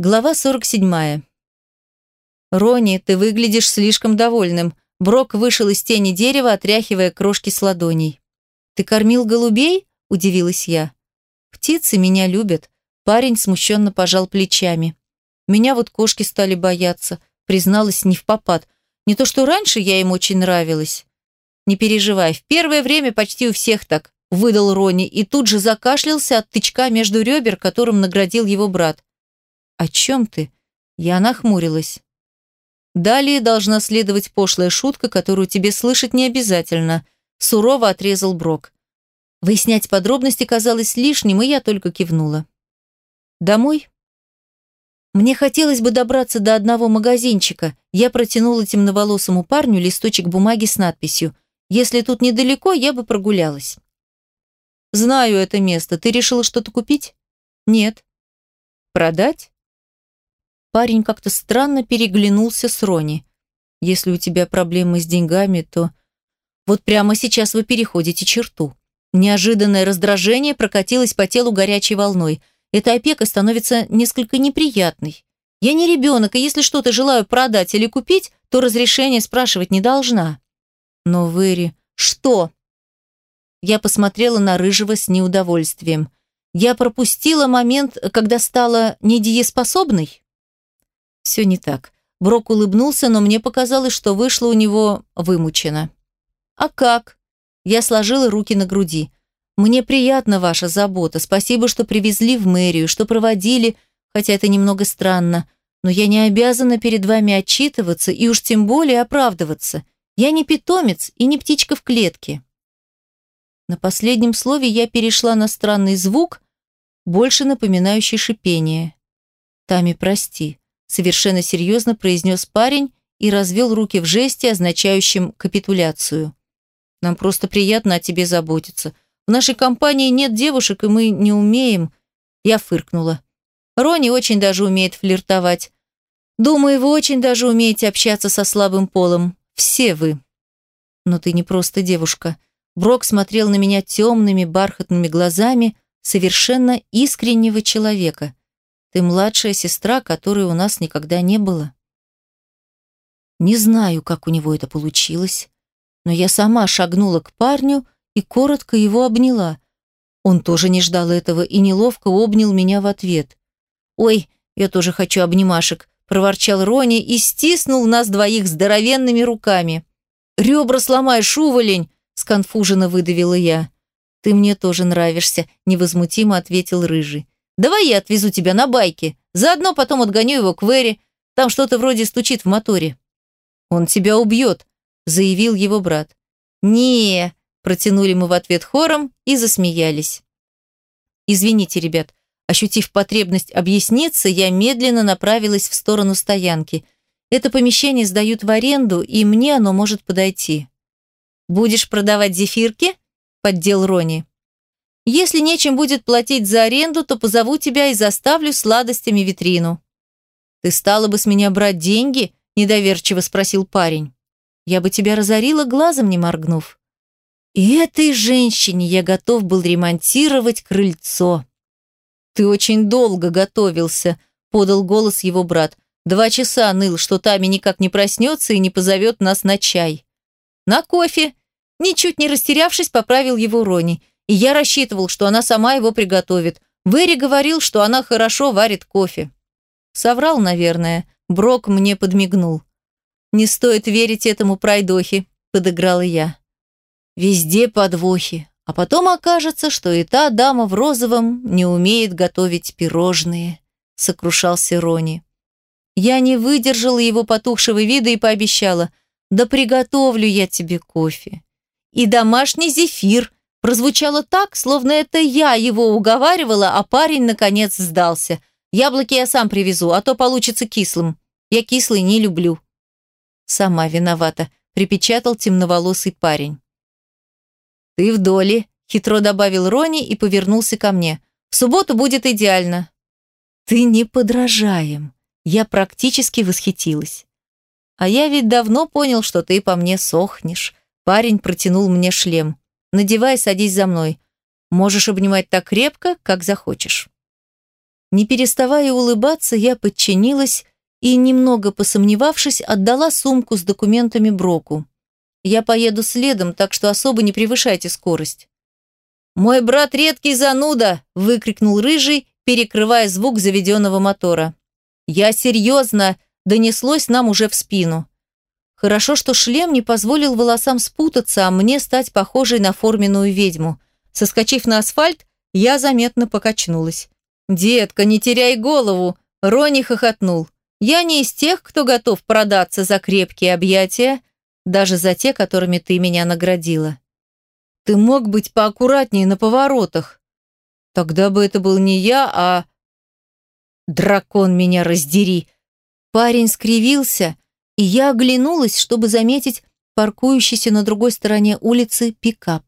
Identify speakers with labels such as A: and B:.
A: Глава 47. «Рони, ты выглядишь слишком довольным». Брок вышел из тени дерева, отряхивая крошки с ладоней. «Ты кормил голубей?» – удивилась я. «Птицы меня любят». Парень смущенно пожал плечами. «Меня вот кошки стали бояться», – призналась не в попад. «Не то что раньше я им очень нравилась». «Не переживай, в первое время почти у всех так», – выдал Рони и тут же закашлялся от тычка между ребер, которым наградил его брат. «О чем ты?» Я нахмурилась. «Далее должна следовать пошлая шутка, которую тебе слышать не обязательно», сурово отрезал Брок. Выяснять подробности казалось лишним, и я только кивнула. «Домой?» Мне хотелось бы добраться до одного магазинчика. Я протянула темноволосому парню листочек бумаги с надписью «Если тут недалеко, я бы прогулялась». «Знаю это место. Ты решила что-то купить?» «Нет». «Продать?» Парень как-то странно переглянулся с Рони. Если у тебя проблемы с деньгами, то... Вот прямо сейчас вы переходите черту. Неожиданное раздражение прокатилось по телу горячей волной. Эта опека становится несколько неприятной. Я не ребенок, и если что-то желаю продать или купить, то разрешение спрашивать не должна. Но Выри... Что? Я посмотрела на Рыжего с неудовольствием. Я пропустила момент, когда стала недееспособной? Все не так. Брок улыбнулся, но мне показалось, что вышло у него вымучено. «А как?» Я сложила руки на груди. «Мне приятна ваша забота. Спасибо, что привезли в мэрию, что проводили, хотя это немного странно. Но я не обязана перед вами отчитываться и уж тем более оправдываться. Я не питомец и не птичка в клетке». На последнем слове я перешла на странный звук, больше напоминающий шипение. «Тами, прости совершенно серьезно произнес парень и развел руки в жесте, означающем капитуляцию. Нам просто приятно о тебе заботиться. В нашей компании нет девушек, и мы не умеем. Я фыркнула. Рони очень даже умеет флиртовать. Думаю, вы очень даже умеете общаться со слабым полом. Все вы. Но ты не просто девушка. Брок смотрел на меня темными бархатными глазами совершенно искреннего человека. Ты младшая сестра, которой у нас никогда не было. Не знаю, как у него это получилось, но я сама шагнула к парню и коротко его обняла. Он тоже не ждал этого и неловко обнял меня в ответ. «Ой, я тоже хочу обнимашек», – проворчал Рони и стиснул нас двоих здоровенными руками. «Ребра сломаешь, уволень!» – сконфуженно выдавила я. «Ты мне тоже нравишься», – невозмутимо ответил Рыжий. Давай я отвезу тебя на байке. Заодно потом отгоню его к Вэри. Там что-то вроде стучит в моторе». «Он тебя убьет», – заявил его брат. не протянули мы в ответ хором и засмеялись. «Извините, ребят». Ощутив потребность объясниться, я медленно направилась в сторону стоянки. Это помещение сдают в аренду, и мне оно может подойти. «Будешь продавать зефирки?» – поддел Рони. Если нечем будет платить за аренду, то позову тебя и заставлю сладостями витрину». «Ты стала бы с меня брать деньги?» – недоверчиво спросил парень. «Я бы тебя разорила, глазом не моргнув». И этой женщине я готов был ремонтировать крыльцо. «Ты очень долго готовился», – подал голос его брат. «Два часа ныл, что Тами никак не проснется и не позовет нас на чай». «На кофе», – ничуть не растерявшись, поправил его Рони – и я рассчитывал, что она сама его приготовит. Вэри говорил, что она хорошо варит кофе. Соврал, наверное. Брок мне подмигнул. «Не стоит верить этому пройдохе», – подыграла я. «Везде подвохи, а потом окажется, что и та дама в розовом не умеет готовить пирожные», – сокрушался Рони. Я не выдержала его потухшего вида и пообещала, «Да приготовлю я тебе кофе. И домашний зефир», Прозвучало так, словно это я его уговаривала, а парень, наконец, сдался. Яблоки я сам привезу, а то получится кислым. Я кислый не люблю. Сама виновата, припечатал темноволосый парень. Ты в доле, хитро добавил Рони и повернулся ко мне. В субботу будет идеально. Ты не подражаем. Я практически восхитилась. А я ведь давно понял, что ты по мне сохнешь. Парень протянул мне шлем. Надевай, садись за мной. Можешь обнимать так крепко, как захочешь. Не переставая улыбаться, я подчинилась и, немного посомневавшись, отдала сумку с документами Броку. Я поеду следом, так что особо не превышайте скорость. «Мой брат редкий зануда!» – выкрикнул Рыжий, перекрывая звук заведенного мотора. «Я серьезно!» – донеслось нам уже в спину. Хорошо, что шлем не позволил волосам спутаться, а мне стать похожей на форменную ведьму. Соскочив на асфальт, я заметно покачнулась. «Детка, не теряй голову!» – Рони хохотнул. «Я не из тех, кто готов продаться за крепкие объятия, даже за те, которыми ты меня наградила. Ты мог быть поаккуратнее на поворотах. Тогда бы это был не я, а... Дракон меня раздери. Парень скривился, и я оглянулась, чтобы заметить паркующийся на другой стороне улицы пикап.